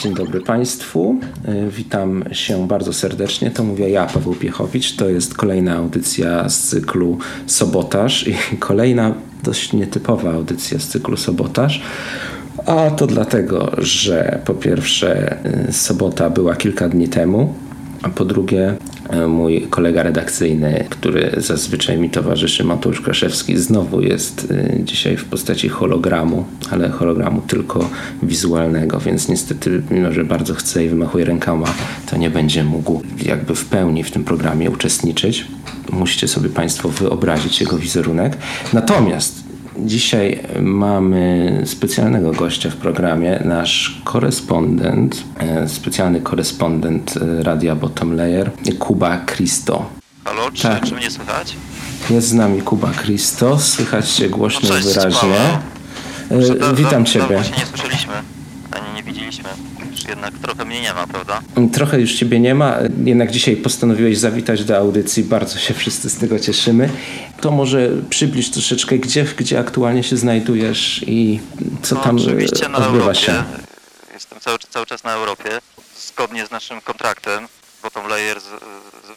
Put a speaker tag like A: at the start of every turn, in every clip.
A: Dzień dobry Państwu. Y, Witam się bardzo serdecznie. To mówię ja, Paweł Piechowicz. To jest kolejna audycja z cyklu Sobotaż i kolejna dość nietypowa audycja z cyklu Sobotaż. A to dlatego, że po pierwsze y, sobota była kilka dni temu, a po drugie y, mój kolega redakcyjny, który zazwyczaj mi towarzyszy, Mateusz Kraszewski, znowu jest y, dzisiaj w postaci hologramu, ale hologramu tylko wizualnego, więc niestety, mimo że bardzo chce i wymachuje rękoma, to nie będzie mógł jakby w pełni w tym programie uczestniczyć. Musicie sobie Państwo wyobrazić jego wizerunek. Natomiast Dzisiaj mamy specjalnego gościa w programie, nasz korespondent, e, specjalny korespondent e, Radia Bottom Layer, Kuba Cristo.
B: Halo, czy,
A: Tak.
B: czy mnie słychać?
A: Jest z nami Kuba Cristo, słychać Cię głośno
B: No
A: i
B: cześć,
A: wyraźnie.
B: Paweł.
A: E,
B: da-
A: Witam
B: da-
A: Ciebie.
B: Się nie słyszeliśmy, nie widzieliśmy. Już jednak trochę mnie nie ma, prawda?
A: Trochę już Ciebie nie ma, jednak dzisiaj postanowiłeś zawitać do audycji, bardzo się wszyscy z tego cieszymy. To może przybliż troszeczkę, gdzie, gdzie aktualnie się znajdujesz i co
B: No,
A: tam
B: oczywiście na
A: odbywa
B: Europie.
A: się.
B: Jestem cały, cały czas na Europie. Zgodnie z naszym kontraktem, Bottom Layer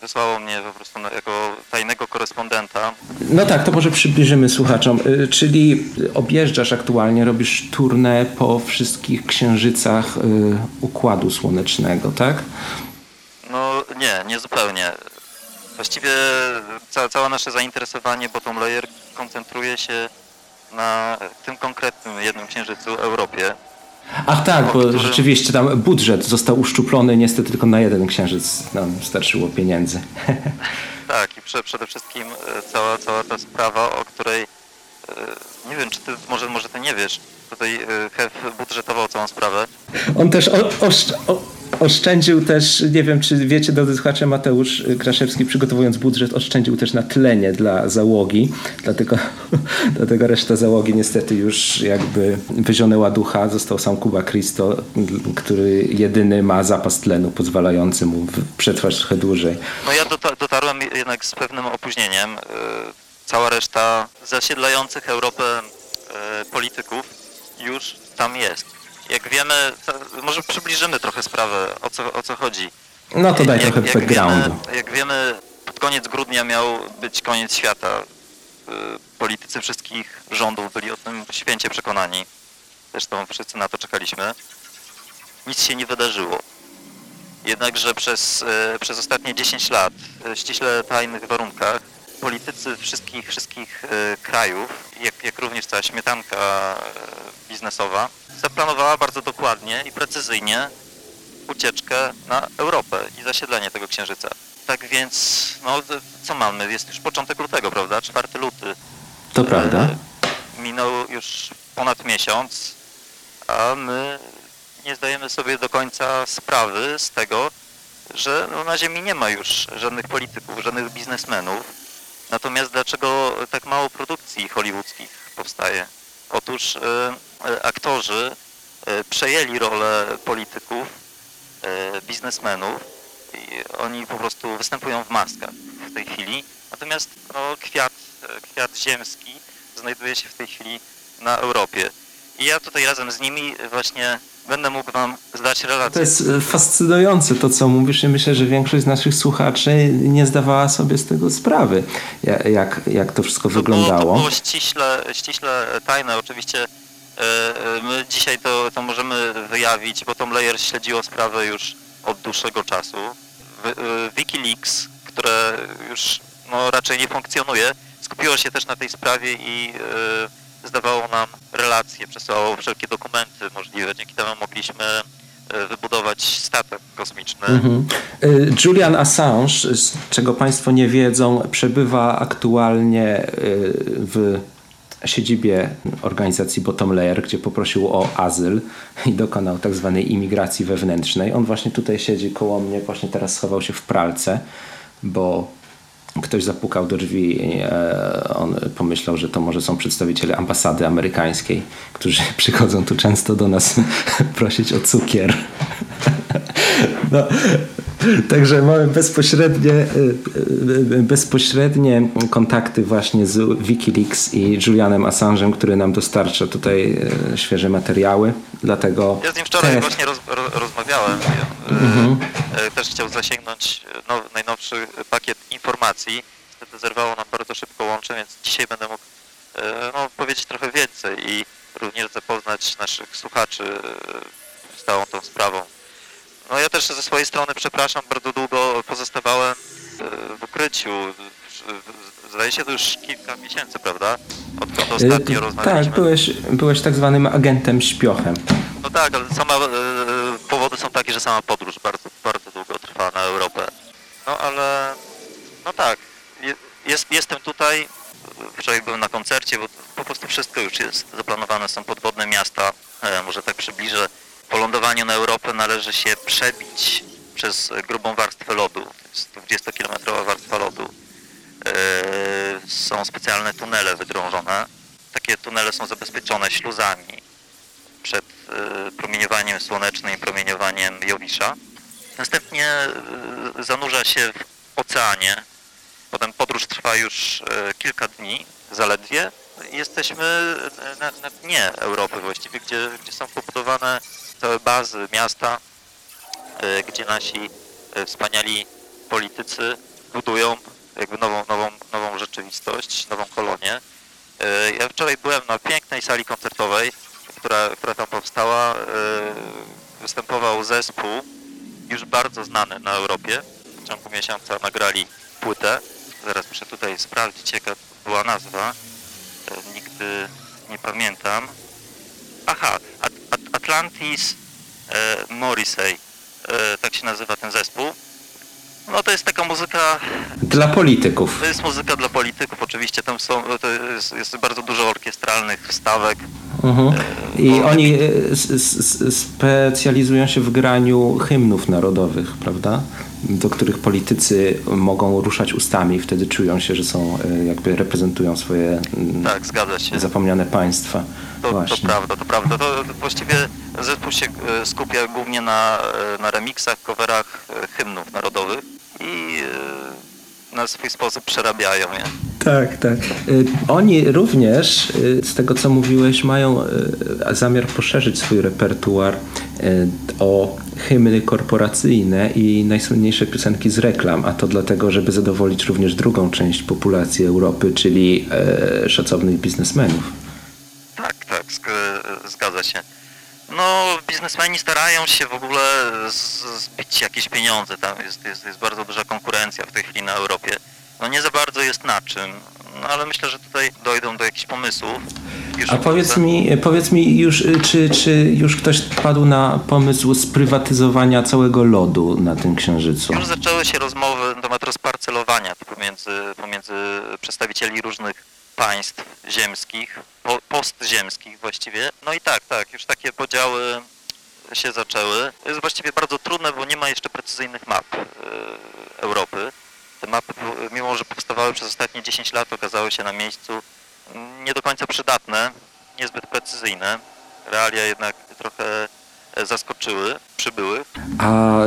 B: wysłało mnie po prostu jako tajnego korespondenta.
A: No tak, to może przybliżymy słuchaczom. Y, Czyli objeżdżasz aktualnie, robisz turnę po wszystkich księżycach y, Układu Słonecznego, tak?
B: No nie, nie zupełnie. Właściwie ca, całe nasze zainteresowanie Bottom Layer koncentruje się na tym konkretnym jednym księżycu Europie.
A: Ach tak,
B: O
A: bo
B: którym-
A: rzeczywiście tam budżet został uszczuplony niestety tylko na jeden księżyc nam starczyło pieniędzy.
B: Tak, i prze, przede wszystkim e, cała, cała ta sprawa, o której e, nie wiem, czy ty, może, może ty nie wiesz, tutaj e, Hef budżetował całą sprawę.
A: On też o, oszcz, o, oszczędził też, nie wiem czy wiecie drodzy słuchacze, Mateusz Kraszewski przygotowując budżet oszczędził też na tlenie dla załogi, dlatego, dlatego reszta załogi niestety już jakby wyzionęła ducha, został sam Kuba Cristo, który jedyny ma zapas tlenu pozwalający mu przetrwać trochę dłużej.
B: No ja dota, dotarłem jednak z pewnym opóźnieniem. E, Cała reszta zasiedlających Europę e, polityków już tam jest. Jak wiemy, może przybliżymy trochę sprawę, o co, o co chodzi.
A: No to daj
B: jak,
A: trochę
B: jak
A: backgroundu.
B: Wiemy, jak wiemy, pod koniec grudnia miał być koniec świata. Y, Politycy wszystkich rządów byli o tym święcie przekonani. Zresztą wszyscy na to czekaliśmy. Nic się nie wydarzyło. Jednakże przez, y, przez ostatnie 10 lat, w ściśle tajnych warunkach, politycy wszystkich, wszystkich y, krajów, jak, jak również cała śmietanka y, biznesowa, zaplanowała bardzo dokładnie i precyzyjnie ucieczkę na Europę i zasiedlenie tego księżyca. Tak więc, no co mamy? Jest już początek lutego, prawda? 4 luty.
A: To prawda.
B: E, Minął już ponad miesiąc, a my nie zdajemy sobie do końca sprawy z tego, że no, na Ziemi nie ma już żadnych polityków, żadnych biznesmenów. Natomiast dlaczego tak mało produkcji hollywoodzkich powstaje? Otóż e, aktorzy e, przejęli rolę polityków, e, biznesmenów i oni po prostu występują w maskach w tej chwili. Natomiast no, kwiat, e, kwiat ziemski znajduje się w tej chwili na Europie. I ja tutaj razem z nimi właśnie będę mógł Wam zdać relację.
A: To jest e, fascynujące to, co mówisz i myślę, że większość z naszych słuchaczy nie zdawała sobie z tego sprawy, ja- jak, jak to wszystko
B: To było, to
A: wyglądało.
B: było ściśle, ściśle tajne. Oczywiście e, e, my dzisiaj to, to możemy wyjawić, bo Tom Layer śledziło sprawę już od dłuższego czasu. E, Wikileaks, które już no, raczej nie funkcjonuje, skupiło się też na tej sprawie i e, zdawało nam relacje, przesyłało wszelkie dokumenty możliwe. Dzięki temu mogliśmy e, wybudować statek kosmiczny.
A: Mhm. Julian Assange, z czego Państwo nie wiedzą, przebywa aktualnie w siedzibie organizacji Bottom Layer, gdzie poprosił o azyl i dokonał tak zwanej imigracji wewnętrznej. On właśnie tutaj siedzi koło mnie, właśnie teraz schował się w pralce, bo ktoś zapukał do drzwi e, on pomyślał, że to może są przedstawiciele ambasady amerykańskiej, którzy przychodzą tu często do nas prosić o cukier. No, Także mamy bezpośrednie, y, y, bezpośrednie kontakty właśnie z Wikileaks i Julianem Assange'em, który nam dostarcza tutaj y, świeże materiały. Dlatego
B: ja z nim wczoraj te... właśnie roz, rozmawiałem. Mhm. Też chciał zasięgnąć now, najnowszy pakiet informacji. Niestety zerwało nam bardzo szybko łącze, więc dzisiaj będę mógł no, powiedzieć trochę więcej i również zapoznać naszych słuchaczy z całą tą sprawą. No ja też ze swojej strony przepraszam, bardzo długo pozostawałem e, w ukryciu. Zdaje się to już kilka miesięcy, prawda? Odkąd e, ostatnio rozmawialiśmy.
A: Tak, byłeś, byłeś tak zwanym agentem śpiochem.
B: No tak, ale sama, e, powody są takie, że sama podróż bardzo, bardzo długo trwa na Europę. No ale, no tak, jest, jestem tutaj. Wczoraj byłem na koncercie, bo po prostu wszystko już jest zaplanowane, są podwodne miasta. może tak przybliżę po lądowaniu na Europę należy się przebić przez grubą warstwę lodu. To jest 20-kilometrowa warstwa lodu. E, są specjalne tunele wydrążone. Takie tunele są zabezpieczone śluzami przed e, promieniowaniem słonecznym i promieniowaniem Jowisza. Następnie e, zanurza się w oceanie. Potem podróż trwa już kilka dni zaledwie. Jesteśmy na, na dnie Europy właściwie, gdzie, gdzie są pobudowane całe bazy miasta, e, gdzie nasi e, wspaniali politycy budują jakby nową, nową, nową rzeczywistość, nową kolonię. E, ja wczoraj byłem na pięknej sali koncertowej, która, która tam powstała. Występował zespół już bardzo znany na Europie. W ciągu miesiąca nagrali płytę. Zaraz muszę tutaj sprawdzić, jaka była nazwa. Nigdy nie pamiętam. Aha, Atlantis e, Morrissey, e, tak się nazywa ten zespół. No to jest taka muzyka...
A: Dla polityków.
B: To jest muzyka dla polityków, oczywiście. Tam są, to jest, jest bardzo dużo orkiestralnych wstawek.
A: Mhm. E, I oni specjalizują się w graniu hymnów narodowych, prawda? Do których politycy mogą ruszać ustami wtedy czują się, że są jakby reprezentują swoje
B: tak, zgadza się.
A: zapomniane państwa.
B: To, to prawda, to prawda. To, to właściwie zespół się e, skupia głównie na, e, na remixach, coverach e, hymnów narodowych i na swój sposób przerabiają je.
A: Tak, tak. Oni również, z tego co mówiłeś, mają zamiar poszerzyć swój repertuar o hymny korporacyjne i najsłynniejsze piosenki z reklam, a to dlatego, żeby zadowolić również drugą część populacji Europy, czyli szacownych biznesmenów.
B: Tak, tak, zgadza się. No, biznesmeni starają się w ogóle zbić jakieś pieniądze. Tam jest, jest, jest bardzo duża konkurencja w tej chwili na Europie. No nie za bardzo jest na czym. No ale myślę, że tutaj dojdą do jakichś pomysłów.
A: Już A powiedz mi, powiedz mi już, czy, czy już ktoś padł na pomysł sprywatyzowania całego lodu na tym księżycu?
B: Już zaczęły się rozmowy na temat rozparcelowania pomiędzy, pomiędzy przedstawicieli różnych państw ziemskich, postziemskich właściwie. No i tak, tak, już takie podziały się zaczęły. To jest właściwie bardzo trudne, bo nie ma jeszcze precyzyjnych map e, Europy. Te mapy, mimo że powstawały przez ostatnie 10 lat, okazały się na miejscu nie do końca przydatne, niezbyt precyzyjne. Realia jednak trochę zaskoczyły przybyłych.
A: A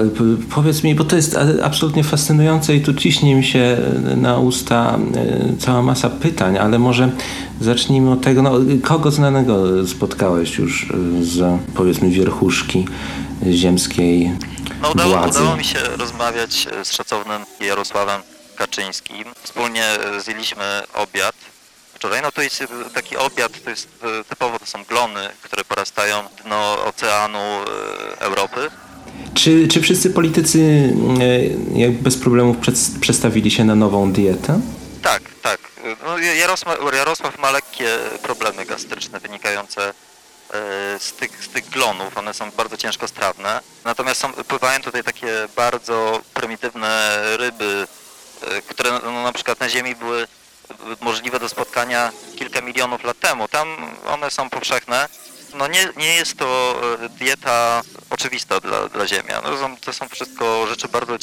A: powiedz mi, bo to jest absolutnie fascynujące i tu ciśnie mi się na usta e, cała masa pytań, ale może zacznijmy od tego, no, kogo znanego spotkałeś już z powiedzmy wierchuszki ziemskiej
B: no, udało,
A: władzy?
B: Udało mi się rozmawiać z szacownym Jarosławem Kaczyńskim. Wspólnie zjedliśmy obiad wczoraj. No to jest taki obiad, to jest typowo to są glony, które porastają dno oceanu e, Europy.
A: Czy, czy wszyscy politycy e, bez problemów przestawili się na nową dietę?
B: Tak, tak. No Jarosław, Jarosław ma lekkie problemy gastryczne wynikające e, z tych, z tych glonów. One są bardzo ciężko strawne. Natomiast są, pływają tutaj takie bardzo prymitywne ryby, które no, na przykład na Ziemi były możliwe do spotkania kilka milionów lat temu. Tam one są powszechne. No nie, nie jest to e, dieta oczywista dla, dla Ziemian. No to, są, to są wszystko rzeczy bardzo e,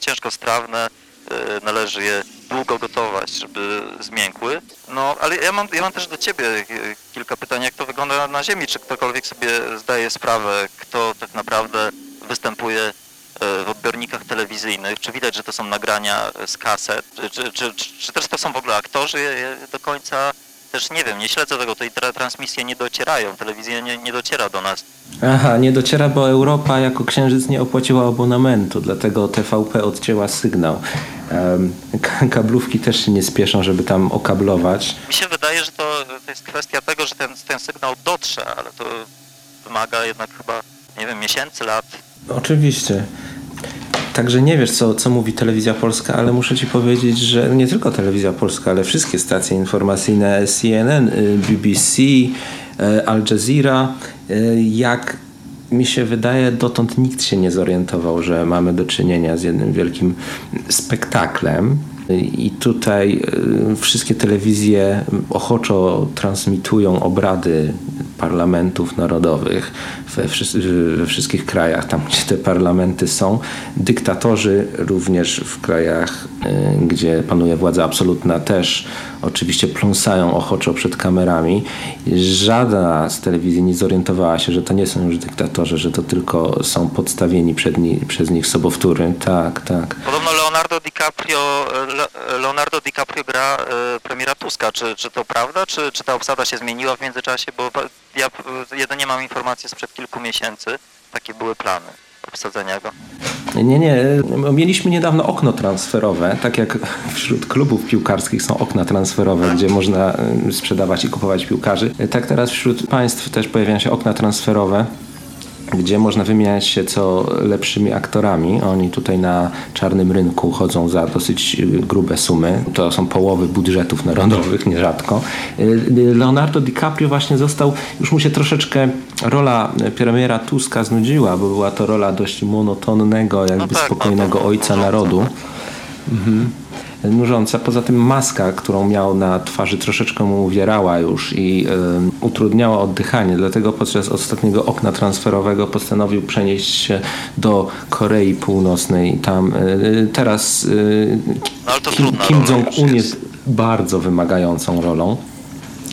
B: ciężko strawne. E, należy je długo gotować, żeby zmiękły. No, ale ja mam, ja mam też do Ciebie kilka pytań, jak to wygląda na Ziemi. Czy ktokolwiek sobie zdaje sprawę, kto tak naprawdę występuje w odbiornikach telewizyjnych, czy widać, że to są nagrania z kaset, czy, czy, czy, czy też to są w ogóle aktorzy do końca też nie wiem, nie śledzę tego, tej transmisje nie docierają, telewizja nie, nie dociera do nas.
A: Aha, nie dociera, bo Europa jako księżyc nie opłaciła abonamentu, dlatego TVP odcięła sygnał. Um, kablówki też się nie spieszą, żeby tam okablować.
B: Mi się wydaje, że to, to jest kwestia tego, że ten, ten sygnał dotrze, ale to wymaga jednak chyba, nie wiem, miesięcy, lat.
A: Oczywiście. Także nie wiesz, co, co mówi telewizja polska, ale muszę ci powiedzieć, że nie tylko telewizja polska, ale wszystkie stacje informacyjne CNN, y, BBC, y, Al Jazeera, y, jak mi się wydaje, dotąd nikt się nie zorientował, że mamy do czynienia z jednym wielkim spektaklem. I tutaj wszystkie telewizje ochoczo transmitują obrady parlamentów narodowych we, we, wszystkich krajach, tam gdzie te parlamenty są. Dyktatorzy również w krajach, y, gdzie panuje władza absolutna, też oczywiście pląsają ochoczo przed kamerami. Żadna z telewizji nie zorientowała się, że to nie są już dyktatorzy, że to tylko są podstawieni ni przez nich sobowtóry. Tak, tak.
B: Podobno Leonardo DiCaprio, Leonardo DiCaprio gra y, premiera Tuska. Czy, czy to prawda? Czy, czy ta obsada się zmieniła w międzyczasie? Bo ja jedynie mam informacje sprzed kilku miesięcy. Takie były plany obsadzenia go.
A: Nie, nie. Mieliśmy niedawno okno transferowe, tak jak wśród klubów piłkarskich są okna transferowe, gdzie można y, sprzedawać i kupować piłkarzy. Tak teraz wśród państw też pojawiają się okna transferowe gdzie można wymieniać się co lepszymi aktorami. Oni tutaj na czarnym rynku chodzą za dosyć grube sumy. To są połowy budżetów narodowych, nierzadko. Leonardo DiCaprio właśnie został, już mu się troszeczkę rola premiera Tuska znudziła, bo była to rola dość monotonnego, jakby no tak, spokojnego ojca narodu. Mhm nużąca. Poza tym maska, którą miał na twarzy, troszeczkę mu uwierała już i y, utrudniała oddychanie. Dlatego podczas ostatniego okna transferowego postanowił przenieść się do Korei Północnej. Tam y, teraz y,
B: no, Kim,
A: Kim Jong-un jest bardzo wymagającą rolą.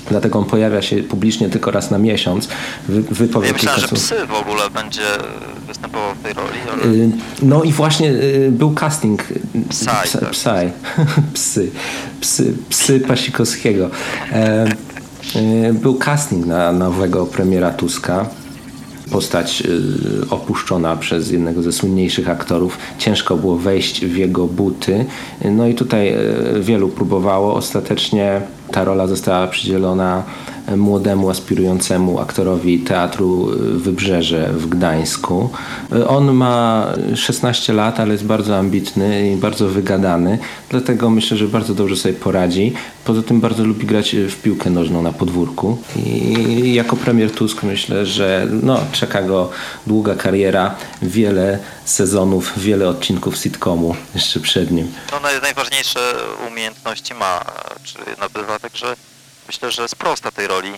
A: Dlatego on pojawia się publicznie tylko raz na miesiąc.
B: Wy, ja myślałem, że psy w ogóle będzie występował w tej roli. Ale... Y,
A: no i właśnie y, był casting Psy, tak. Psy. psy, psy, psy Pasikowskiego. E, y, był casting na nowego premiera Tuska postać opuszczona przez jednego ze słynniejszych aktorów. Ciężko było wejść w jego buty. No i tutaj wielu próbowało. Ostatecznie ta rola została przydzielona młodemu, aspirującemu aktorowi Teatru Wybrzeże w Gdańsku. On ma 16 lat, ale jest bardzo ambitny i bardzo wygadany, dlatego myślę, że bardzo dobrze sobie poradzi. Poza tym bardzo lubi grać w piłkę nożną na podwórku i jako premier Tusk myślę, że no, czeka go długa kariera, wiele sezonów, wiele odcinków sitcomu jeszcze przed nim.
B: No, najważniejsze umiejętności ma, czy nabywa, także myślę, że sprosta tej roli.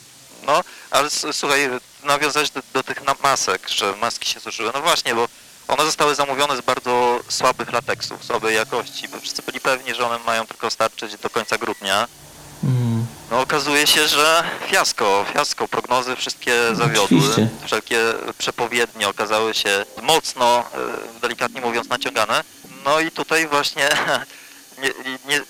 B: No, ale słuchaj, nawiązać do, do tych masek, że maski się zużyły. No właśnie, bo one zostały zamówione z bardzo słabych lateksów, słabej jakości, bo wszyscy byli pewni, że one mają tylko starczyć do końca grudnia. Mm. No okazuje się, że fiasko, fiasko, prognozy wszystkie zawiodły. Oczywiście. Wszelkie przepowiednie okazały się mocno, e, delikatnie mówiąc, naciągane. No i tutaj właśnie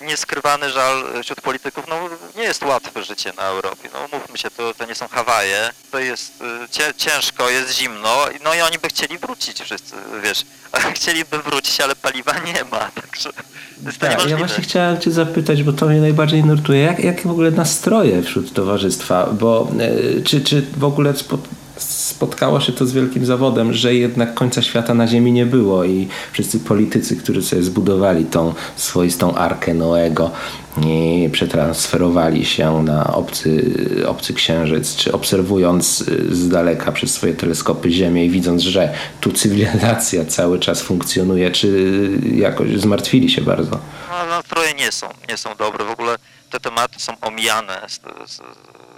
B: nieskrywany nie, nie żal wśród polityków, no nie jest łatwe życie na Europie. No mówmy się, to, to nie są Hawaje, to jest y, ciężko, jest zimno, no i oni by chcieli wrócić wszyscy, wiesz, chcieliby wrócić, ale paliwa nie ma, także jest
A: tak, Ja właśnie chciałem cię zapytać, bo to mnie najbardziej nurtuje, jak, jakie w ogóle nastroje wśród towarzystwa, bo y, czy, czy w ogóle spotkało się to z wielkim zawodem, że jednak końca świata na Ziemi nie było i wszyscy politycy, którzy sobie zbudowali tą swoistą arkę Noego i przetransferowali się na obcy, obcy księżyc, czy obserwując z daleka przez swoje teleskopy Ziemię i widząc, że tu cywilizacja cały czas funkcjonuje, czy jakoś zmartwili się bardzo?
B: No, nastroje nie są, nie są dobre. W ogóle te tematy są omijane,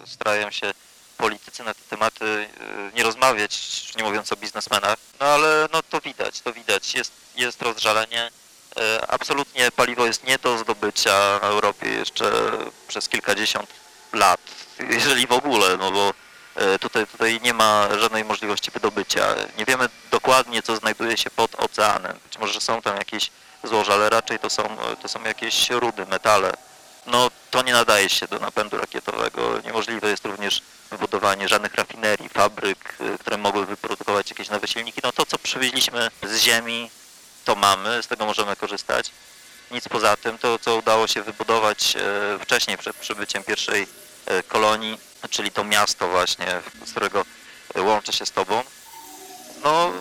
B: starają się politycy na te tematy y, nie rozmawiać, nie mówiąc o biznesmenach, no ale no to widać, to widać, jest, jest rozżalenie. Y, absolutnie paliwo jest nie do zdobycia na Europie jeszcze przez kilkadziesiąt lat, jeżeli w ogóle, no bo E, tutaj, tutaj nie ma żadnej możliwości wydobycia. Nie wiemy dokładnie, co znajduje się pod oceanem. Być może są tam jakieś złoża, ale raczej to są, to są jakieś rudy, metale. No to nie nadaje się do napędu rakietowego. Niemożliwe jest również wybudowanie żadnych rafinerii, fabryk, e, które mogły wyprodukować jakieś nowe silniki. No to, co przywieźliśmy z ziemi, to mamy, z tego możemy korzystać. Nic poza tym, to co udało się wybudować e, wcześniej przed przybyciem pierwszej kolonii, czyli to miasto właśnie, z którego łączę się z Tobą, no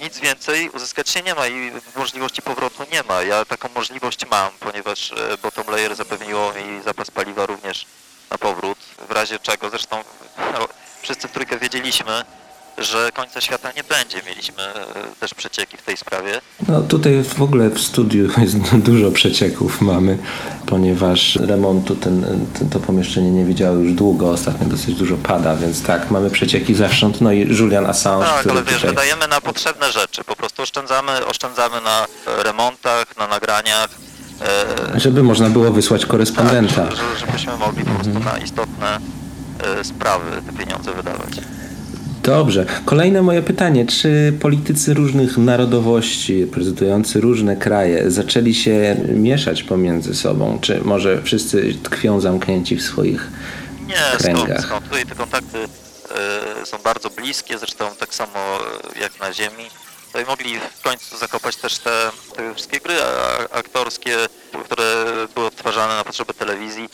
B: nic więcej uzyskać się nie ma i możliwości powrotu nie ma. Ja taką możliwość mam, ponieważ e, bottom layer zapewniło mi zapas paliwa również na powrót, w razie czego zresztą no, wszyscy w trójkę wiedzieliśmy, że końca świata nie będzie. Mieliśmy e, też przecieki w tej sprawie.
A: No tutaj w ogóle w studiu jest dużo przecieków mamy, ponieważ remontu ten, ten, to pomieszczenie nie widziało już długo, ostatnio dosyć dużo pada, więc tak, mamy przecieki zewsząd, no i Julian Assange,
B: Tak, ale wiesz, tutaj... wydajemy na potrzebne rzeczy, po prostu oszczędzamy, oszczędzamy na remontach, na nagraniach.
A: E... Żeby można było wysłać korespondenta.
B: Tak, żebyśmy mogli po prostu na istotne e, sprawy te pieniądze wydawać.
A: Dobrze. Kolejne moje pytanie. Czy politycy różnych narodowości, prezentujący różne kraje, zaczęli się mieszać pomiędzy sobą? Czy może wszyscy tkwią zamknięci w swoich
B: Nie,
A: kręgach?
B: Nie, skąd? Tutaj te kontakty y, są bardzo bliskie, zresztą tak samo jak na Ziemi. Tutaj mogli w końcu zakopać też te, te wszystkie gry aktorskie, które były odtwarzane na potrzeby telewizji,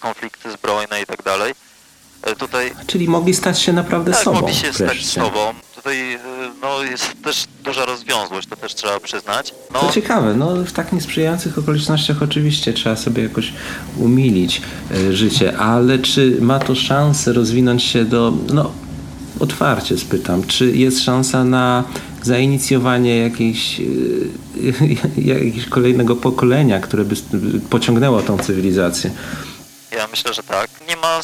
B: konflikty zbrojne i tak dalej. E, tutaj...
A: Czyli mogli stać się naprawdę
B: tak,
A: sobą.
B: mogli się wreszcie. stać sobą. Tutaj e, no, jest też duża rozwiązłość, to też trzeba przyznać. No...
A: To ciekawe, no w tak niesprzyjających okolicznościach oczywiście trzeba sobie jakoś umilić e, życie, ale czy ma to szansę rozwinąć się do, no otwarcie spytam, czy jest szansa na zainicjowanie jakiejś, jakiegoś kolejnego pokolenia, które by pociągnęło tą cywilizację?
B: Ja myślę, że tak. Nie ma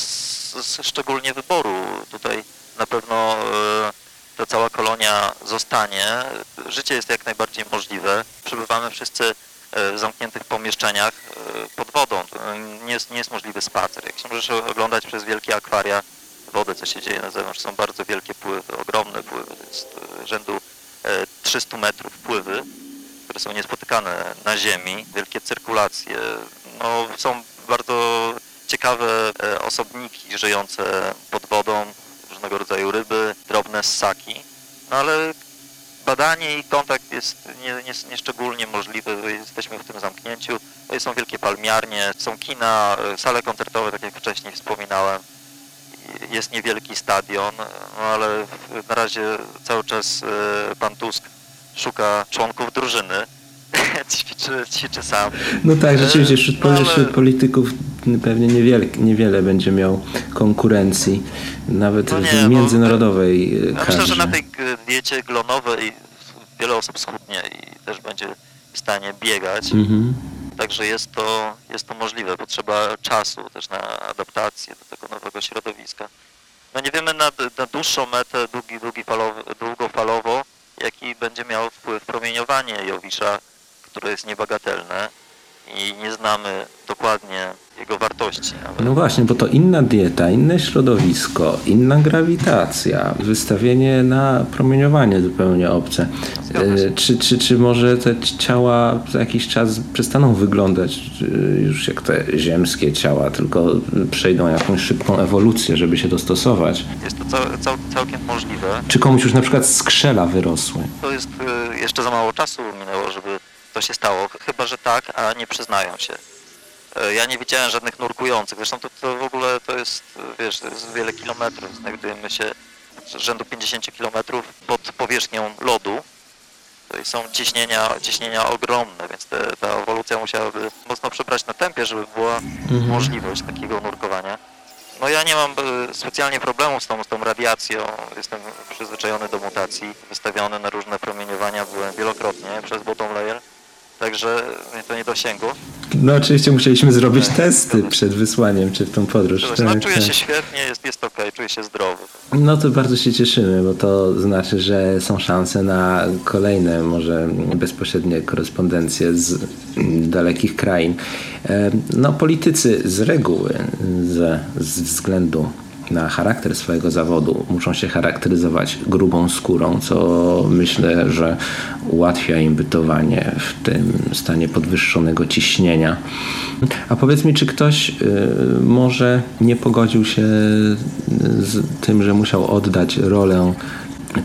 B: szczególnie wyboru. Tutaj na pewno e, ta cała kolonia zostanie. Życie jest jak najbardziej możliwe. Przebywamy wszyscy e, w zamkniętych pomieszczeniach e, pod wodą. Nie jest, nie jest możliwy spacer. Jak się możesz oglądać przez wielkie akwaria wodę, co się dzieje na zewnątrz, są bardzo wielkie pływy, ogromne pływy, jest rzędu 300 metrów pływy, które są niespotykane na ziemi, wielkie cyrkulacje, no, są bardzo ciekawe e, osobniki żyjące pod wodą, różnego rodzaju ryby, drobne ssaki, no ale badanie i kontakt jest nieszczególnie nie, nie możliwy, jesteśmy w tym zamknięciu. Są wielkie palmiarnie, są kina, e, sale koncertowe, tak jak wcześniej wspominałem. Jest niewielki stadion, no ale na razie cały czas e, pan Tusk szuka członków drużyny, ćwiczy, ćwiczy sam.
A: No tak, rzeczywiście wśród, no, ale... wśród polityków pewnie niewiele, niewiele będzie miał konkurencji, nawet no nie, międzynarodowej
B: no, ja Myślę, że na tej diecie glonowej wiele osób schudnie i też będzie w stanie biegać. Mhm. Także jest to, jest to możliwe. Potrzeba czasu też na adaptację do tego nowego środowiska. No nie wiemy na, na dłuższą metę, długi, długi falowo, długofalowo, jaki będzie miał wpływ promieniowanie Jowisza które jest niebagatelne i nie znamy dokładnie jego wartości.
A: Nawet. No właśnie, bo to inna dieta, inne środowisko, inna grawitacja, wystawienie na promieniowanie zupełnie obce. E, czy, czy, czy może te ciała za jakiś czas przestaną wyglądać już jak te ziemskie ciała, tylko przejdą jakąś szybką ewolucję, żeby się dostosować?
B: Jest to cał, cał, całkiem możliwe.
A: Czy komuś już na przykład skrzela wyrosły?
B: To jest e, jeszcze za mało czasu minęło, żeby to się stało, chyba że tak, a nie przyznają się. E, ja nie widziałem żadnych nurkujących, zresztą to, to w ogóle to jest, wiesz, to jest wiele kilometrów, znajdujemy się rzędu 50 kilometrów pod powierzchnią lodu. Tutaj są ciśnienia, ciśnienia ogromne, więc te, ta ewolucja musiałaby mocno przebrać na tempie, żeby była mhm. możliwość takiego nurkowania. No ja nie mam e, specjalnie problemów z tą, z tą radiacją, jestem przyzwyczajony do mutacji, wystawiony na różne promieniowania byłem wielokrotnie przez bottom layer. Także to nie dosięgu.
A: No oczywiście musieliśmy zrobić tak, testy przed wysłaniem czy w tą podróż.
B: Tak, no, czuję tak. się świetnie, jest, jest ok, czuję się zdrowy.
A: No to bardzo się cieszymy, bo to znaczy, że są szanse na kolejne, może bezpośrednie korespondencje z dalekich krain. E, no politycy z reguły, ze, z względu na charakter swojego zawodu muszą się charakteryzować grubą skórą, co myślę, że ułatwia im bytowanie w tym stanie podwyższonego ciśnienia. A powiedz mi, czy ktoś y, może nie pogodził się z tym, że musiał oddać rolę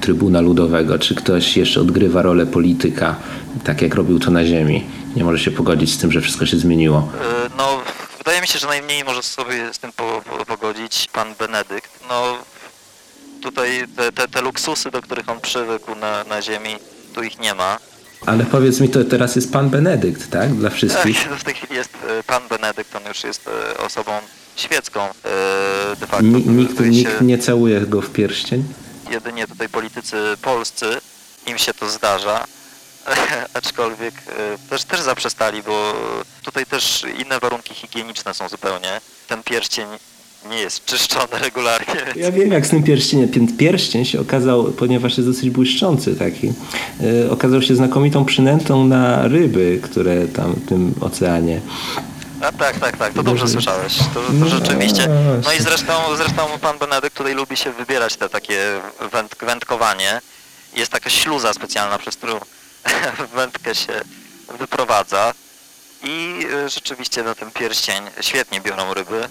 A: Trybuna Ludowego? Czy ktoś jeszcze odgrywa rolę polityka, tak jak robił to na ziemi? Nie może się pogodzić z tym, że wszystko się zmieniło?
B: E, no, mi się, że najmniej może sobie z tym po, po, pogodzić pan Benedykt. No, tutaj te, te, te luksusy, do których on przywykł na, na ziemi, tu ich nie ma.
A: Ale powiedz mi, to teraz jest pan Benedykt, tak? Dla wszystkich?
B: Tak, w tej chwili jest e, pan Benedykt, on już jest e, osobą świecką de facto.
A: Nikt, nikt nie całuje go w pierścień?
B: Jedynie tutaj politycy polscy, im się to zdarza. aczkolwiek e, też, też zaprzestali, bo tutaj też inne warunki higieniczne są zupełnie. Ten pierścień nie jest czyszczony regularnie. Więc...
A: Ja wiem jak z tym pierścieniem. Ten pierścień się okazał, ponieważ jest dosyć błyszczący taki, yy, okazał się znakomitą przynętą na ryby, które tam w tym oceanie
B: a tak, tak, tak, to dobrze słyszałeś. To, to no, rzeczywiście. No i zresztą, zresztą pan Benedykt tutaj lubi się wybierać te takie węd, wędkowanie. Jest taka śluza specjalna, przez którą wędkę się wyprowadza. I e, rzeczywiście na ten pierścień świetnie biorą ryby.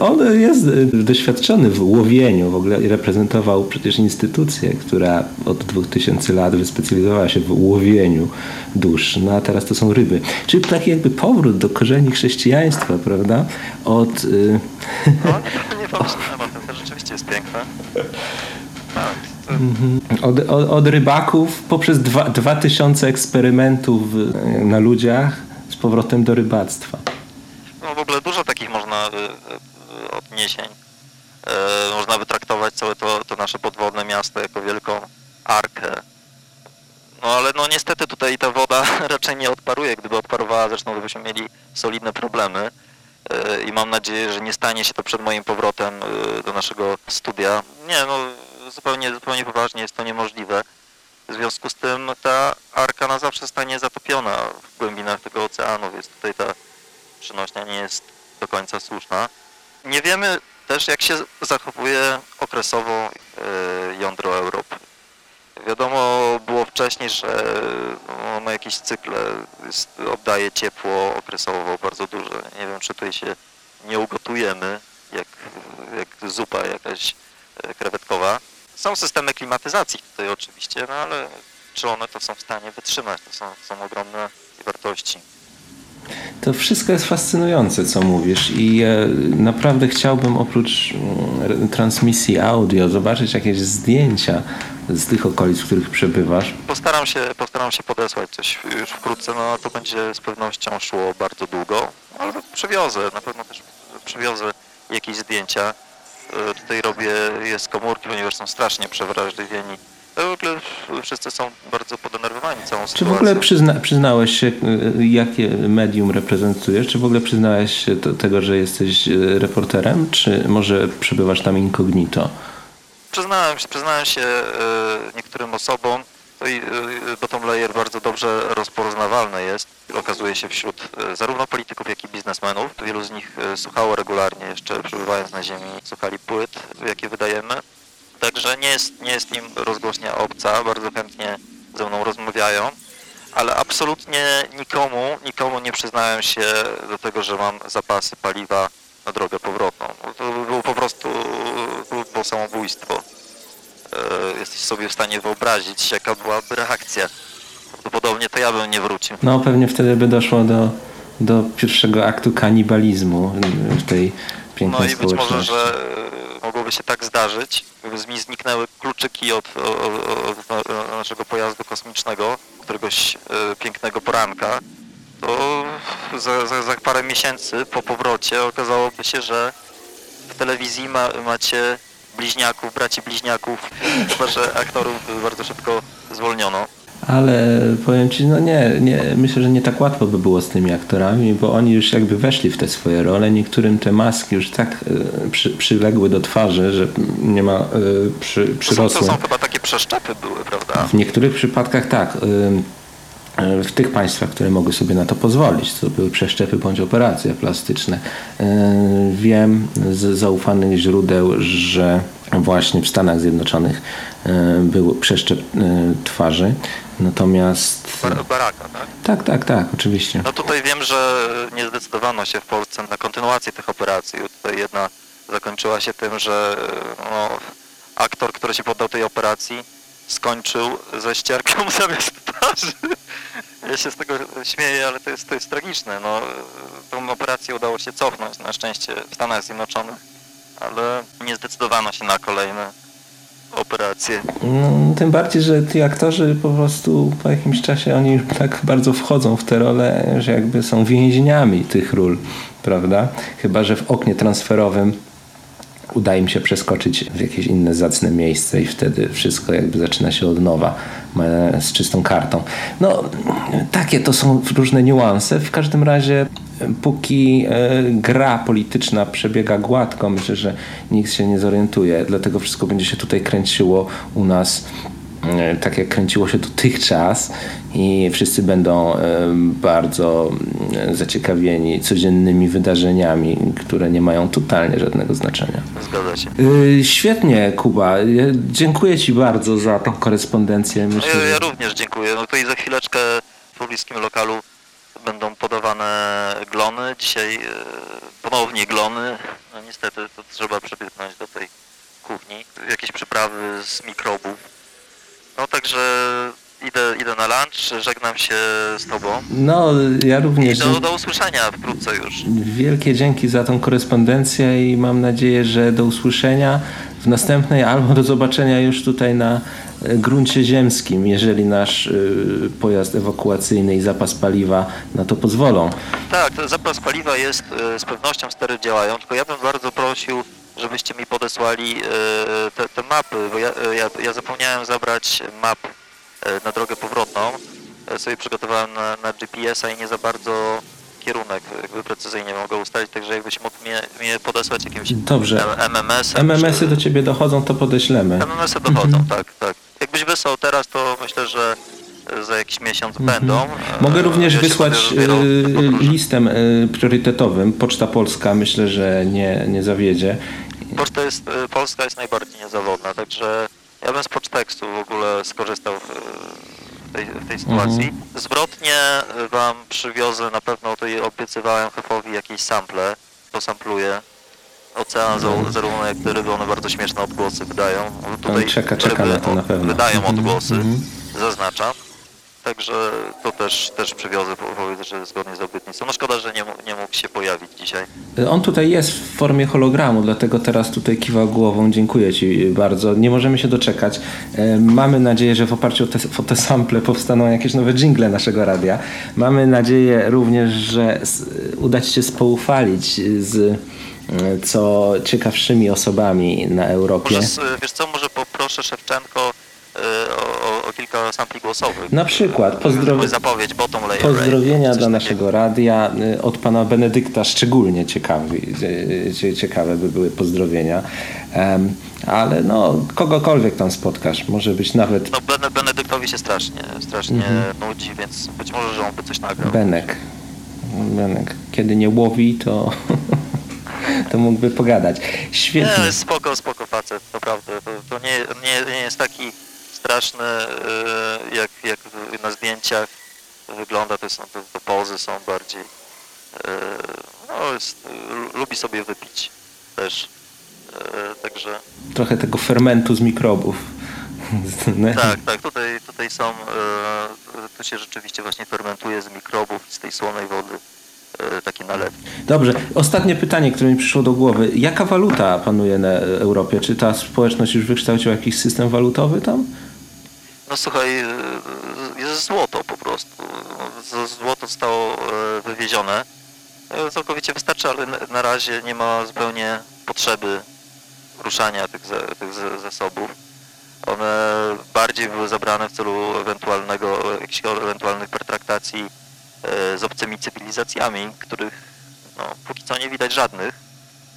A: On jest doświadczony w łowieniu, w ogóle reprezentował przecież instytucję, która od 2000 lat wyspecjalizowała się w łowieniu dusz, no a teraz to są ryby. Czyli taki jakby powrót do korzeni chrześcijaństwa, prawda? Od...
B: Y, no, nie, nie pomyślałem o tym, to rzeczywiście jest piękne.
A: Tak. Mhm. Od, od, od, rybaków poprzez dwa, dwa tysiące eksperymentów na ludziach z powrotem do rybactwa.
B: No w ogóle dużo takich można y, y, odniesień. Y, można wytraktować całe to, to nasze podwodne miasto jako wielką arkę. No ale no niestety tutaj ta woda raczej nie odparuje. Gdyby odparowała, zresztą byśmy mieli solidne problemy. I mam nadzieję, że nie stanie się to przed moim powrotem do naszego studia. Nie, no zupełnie, zupełnie poważnie jest to niemożliwe. W związku z tym ta arka na zawsze stanie zatopiona w głębinach tego oceanu, więc tutaj ta przynośnia nie jest do końca słuszna. Nie wiemy też, jak się zachowuje okresowo e, jądro Europy. Wiadomo było wcześniej, że no, ma jakieś cykle, oddaje ciepło okresowo bardzo duże. Nie wiem, czy tutaj się nie ugotujemy, jak, jak zupa jakaś e, krewetkowa. Są systemy klimatyzacji tutaj oczywiście, no ale czy one to są w stanie wytrzymać? To są, są ogromne wartości.
A: To wszystko jest fascynujące, co mówisz i naprawdę chciałbym oprócz mm, transmisji audio zobaczyć jakieś zdjęcia z tych okolic, w których przebywasz.
B: Postaram się, postaram się podesłać coś już wkrótce, no to będzie z pewnością szło bardzo długo, ale przywiozę, na pewno też przywiozę jakieś zdjęcia. E, tutaj robię je z komórki, ponieważ są strasznie przewrażliwieni. W ogóle wszyscy są bardzo podenerwowani całą
A: Czy sytuacją. Czy w ogóle przyzna, przyznałeś się, e, jakie medium reprezentujesz? Czy w ogóle przyznałeś się do tego, że jesteś e, reporterem? Czy może przebywasz tam incognito?
B: Przyznałem się, przyznałem się niektórym osobom, i y, bottom layer bardzo dobrze rozpoznawalny jest. Okazuje się wśród y, zarówno polityków, jak i biznesmenów. Wielu z nich y, słuchało regularnie, jeszcze przebywając na ziemi, słuchali płyt, jakie wydajemy. Także nie jest, nie jest im rozgłośnia obca, bardzo chętnie ze mną rozmawiają, ale absolutnie nikomu, nikomu nie przyznałem się do tego, że mam zapasy paliwa na drogę powrotną. To było po prostu było samobójstwo. E, jesteś sobie w stanie wyobrazić, jaka byłaby reakcja. Prawdopodobnie to ja bym nie wrócił.
A: No pewnie wtedy by doszło do, do pierwszego aktu kanibalizmu w tej pięknej
B: No i być może, że e, mogłoby się tak zdarzyć, gdyby mi zniknęły kluczyki od, od, od naszego pojazdu kosmicznego, któregoś e, pięknego poranka, to za, za, za parę miesięcy po powrocie okazałoby się, że w telewizji ma, macie bliźniaków, braci bliźniaków, chyba że aktorów bardzo szybko zwolniono.
A: Ale powiem Ci, no nie, nie, myślę, że nie tak łatwo by było z tymi aktorami, bo oni już jakby weszli w te swoje role. Niektórym te maski już tak y, przy, przyległy do twarzy, że nie ma y, przy, przyrosły. To
B: są, to są chyba takie przeszczepy były, prawda?
A: W niektórych przypadkach tak. Y, w tych państwach, które mogły sobie na to pozwolić, to były przeszczepy bądź operacje plastyczne. Wiem z zaufanych źródeł, że właśnie w Stanach Zjednoczonych był przeszczep twarzy, natomiast...
B: Baraka, tak?
A: Tak, tak, tak, oczywiście.
B: No tutaj wiem, że nie zdecydowano się w Polsce na kontynuację tych operacji. Tutaj jedna zakończyła się tym, że no, aktor, który się poddał tej operacji, skończył ze ścierką zamiast twarzy. Ja się z tego śmieję, ale to jest, to jest tragiczne. No, tą operację udało się cofnąć na szczęście w Stanach Zjednoczonych, ale nie zdecydowano się na kolejne operacje.
A: No, tym bardziej, że ci aktorzy po prostu po jakimś czasie oni tak bardzo wchodzą w te role, że jakby są więźniami tych ról, prawda? Chyba, że w oknie transferowym uda im się przeskoczyć w jakieś inne zacne miejsce i wtedy wszystko jakby zaczyna się od nowa z czystą kartą. No, takie to są różne niuanse. W każdym razie, póki e, gra polityczna przebiega gładko, myślę, że nikt się nie zorientuje. Dlatego wszystko będzie się tutaj kręciło u nas E, tak jak kręciło się dotychczas i wszyscy będą e, bardzo e, zaciekawieni codziennymi wydarzeniami, które nie mają totalnie żadnego znaczenia.
B: Zgadza się.
A: Świetnie, Kuba. Dziękuję Ci bardzo za tą korespondencję.
B: Myślę, ja, ja również dziękuję. No to i za chwileczkę w pobliskim lokalu będą podawane glony. Dzisiaj ponownie glony. No niestety to trzeba przebiegnąć do tej kuchni. Jakieś przyprawy z mikrobów no także idę, idę na lunch, żegnam się z Tobą.
A: No, ja również.
B: I do, do usłyszenia wkrótce już.
A: Wielkie dzięki za tą korespondencję i mam nadzieję, że do usłyszenia w następnej albo do zobaczenia już tutaj na e, gruncie ziemskim, jeżeli nasz y, pojazd ewakuacyjny i zapas paliwa na to pozwolą.
B: Tak, zapas paliwa jest y, z pewnością stery działają, tylko ja bym bardzo prosił żebyście mi podesłali e, te, te mapy, bo ja, e, ja, ja, zapomniałem zabrać map e, na drogę powrotną. Sobie przygotowałem na, na GPS-a i nie za bardzo kierunek jakby precyzyjnie mogę ustalić, także jakbyś mógł mnie, mnie podesłać jakimś
A: Dobrze.
B: MMS-em.
A: MMS-y czy... do ciebie dochodzą, to podeślemy.
B: MMS-y dochodzą, mhm. tak, tak. Jakbyś wysłał teraz, to myślę, że za jakiś miesiąc mhm. będą.
A: Mogę również ja wysłać listem priorytetowym. Poczta Polska myślę, że nie, nie zawiedzie.
B: Poczta jest, y, Polska jest najbardziej niezawodna, także ja bym z pocztekstu w ogóle skorzystał w tej, w tej sytuacji. Mhm. Zwrotnie y, Wam przywiozę, na pewno tutaj obiecywałem Hefowi jakieś sample, posampluję. Ocean mhm. zarówno jak te ryby, one bardzo śmieszne odgłosy wydają.
A: Tutaj czeka, czeka na to na pewno.
B: Wydają mhm. odgłosy, mhm. zaznaczam. Także to też, też przywiozę, powiedzę, że zgodnie z obietnicą. No szkoda, że nie, nie mógł się pojawić dzisiaj.
A: On tutaj jest w formie hologramu, dlatego teraz tutaj kiwa głową. Dziękuję Ci bardzo. Nie możemy się doczekać. E, mamy nadzieję, że w oparciu o te, o te sample powstaną jakieś nowe jingle naszego radia. Mamy nadzieję również, że uda Ci się spoufalić z e, co ciekawszymi osobami na Europie.
B: Może, wiesz co, może poproszę Szewczenko kilka sampli głosowych.
A: Na przykład
B: pozdrow... zapowiedź bottom layer
A: pozdrowienia dla naszego radia y, od pana Benedykta szczególnie ciekawi, y, ciekawe by były pozdrowienia. Um, ale no, kogokolwiek tam spotkasz, może być nawet...
B: No Benedyktowi się strasznie, strasznie mhm. nudzi, więc być może, że on by coś nagrał.
A: Benek. Benek. Kiedy nie łowi, to... to mógłby pogadać. Świetnie.
B: Nie, spoko, spoko facet, naprawdę. To, to nie, nie, nie jest taki straszne, y, jak, jak na zdjęciach wygląda, to, są, to, to pozy są bardziej, y, no jest, lubi sobie wypić też, y, także...
A: Trochę tego fermentu z mikrobów.
B: Tak, tak, tutaj, tutaj są, to się rzeczywiście właśnie fermentuje z mikrobów, z tej słonej wody taki nalew.
A: Dobrze. Ostatnie pytanie, które mi przyszło do głowy. Jaka waluta panuje na Europie? Czy ta społeczność już wykształciła jakiś system walutowy tam?
B: No słuchaj, e, jest złoto po prostu. Złoto zostało e, wywiezione. E, całkowicie wystarczy, ale na razie nie ma zupełnie potrzeby ruszania tych, tych zasobów. One bardziej były zabrane w celu ewentualnego, jakichś ewentualnych pertraktacji z obcymi cywilizacjami, których no, póki co nie widać żadnych.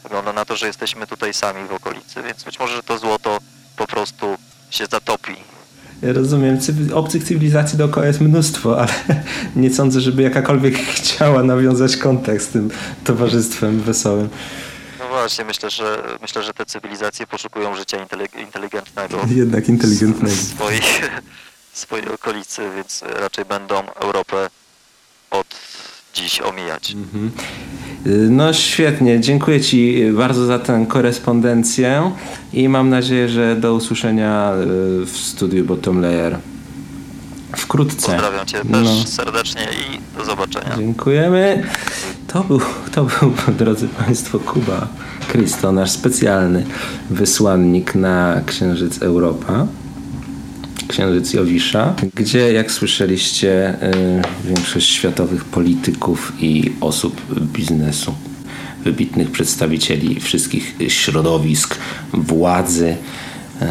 B: Wygląda na to, że jesteśmy tutaj sami w okolicy, więc być może, że to złoto po prostu się zatopi
A: Rozumiem, obcych cywilizacji dookoła jest mnóstwo, ale nie sądzę, żeby jakakolwiek chciała nawiązać kontakt z tym towarzystwem wesołym.
B: No właśnie, myślę, że myślę, że te cywilizacje poszukują życia inteligentnego.
A: Jednak inteligentnego. W
B: swojej, swojej okolicy, więc raczej będą Europę od dziś omijać. Mhm.
A: No świetnie, dziękuję Ci bardzo za tę korespondencję i mam nadzieję, że do usłyszenia e, w studiu Bottom Layer wkrótce.
B: Pozdrawiam Cię też no. serdecznie i do zobaczenia.
A: Dziękujemy. To był, to był, drodzy Państwo, Kuba Krysto, nasz specjalny wysłannik na Księżyc Europa. Księżyc Jowisza, gdzie, jak słyszeliście, y, większość światowych polityków i osób biznesu, wybitnych przedstawicieli wszystkich środowisk, władzy,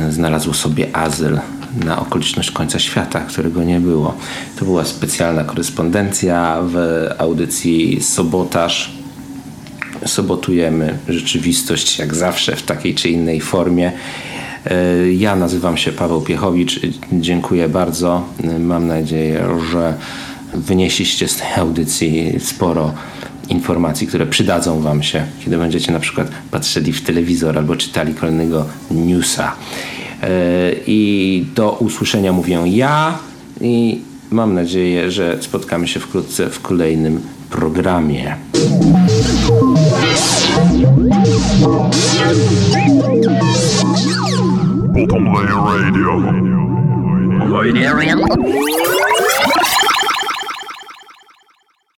A: y, znalazło sobie azyl na okoliczność końca świata, którego nie było. To była specjalna korespondencja w audycji Sobotaż. Sobotujemy rzeczywistość jak zawsze w takiej czy innej formie. E, ja nazywam się Paweł Piechowicz. Dziękuję bardzo. Mam nadzieję, że wynieśliście z tej audycji sporo informacji, które przydadzą Wam się, kiedy będziecie na przykład patrzyli w telewizor albo czytali kolejnego newsa. E, I do usłyszenia mówię ja i mam nadzieję, że spotkamy się wkrótce w kolejnym programie. Bottom Layer Radio. Radio.